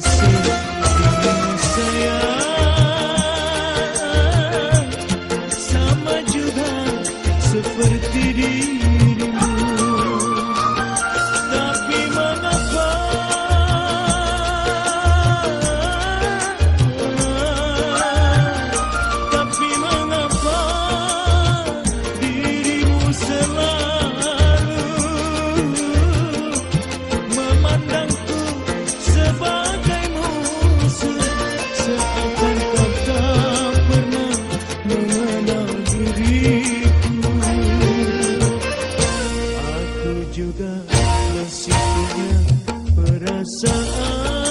to see. Masih punya perasaan.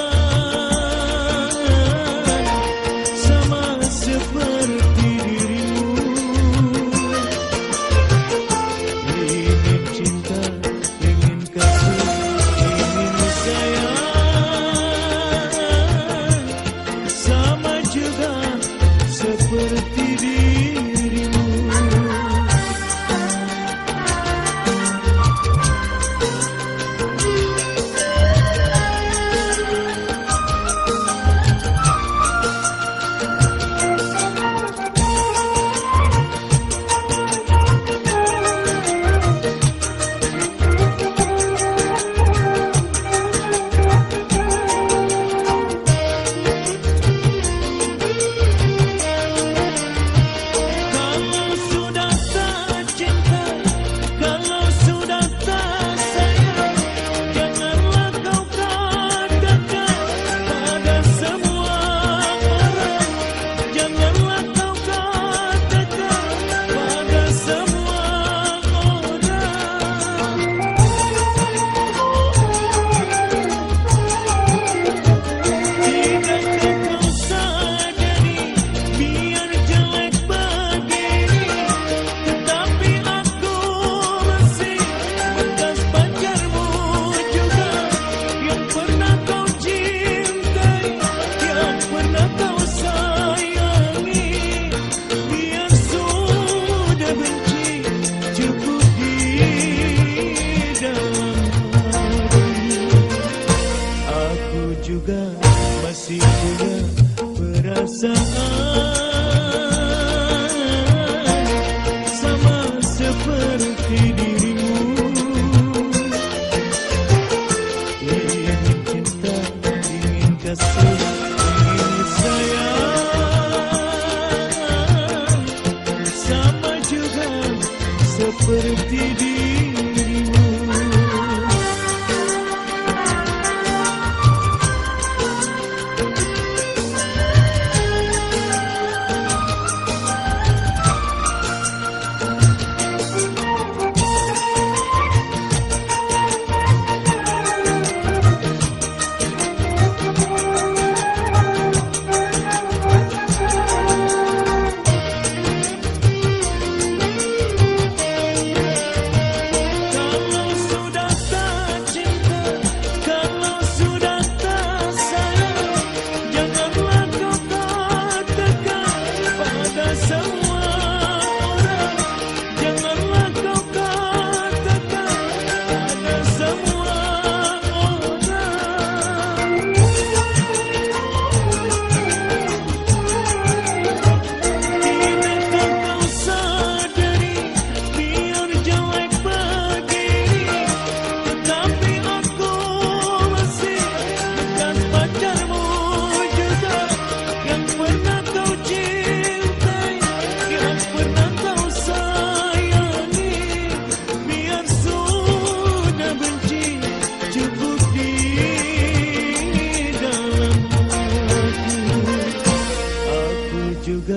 see. Seperti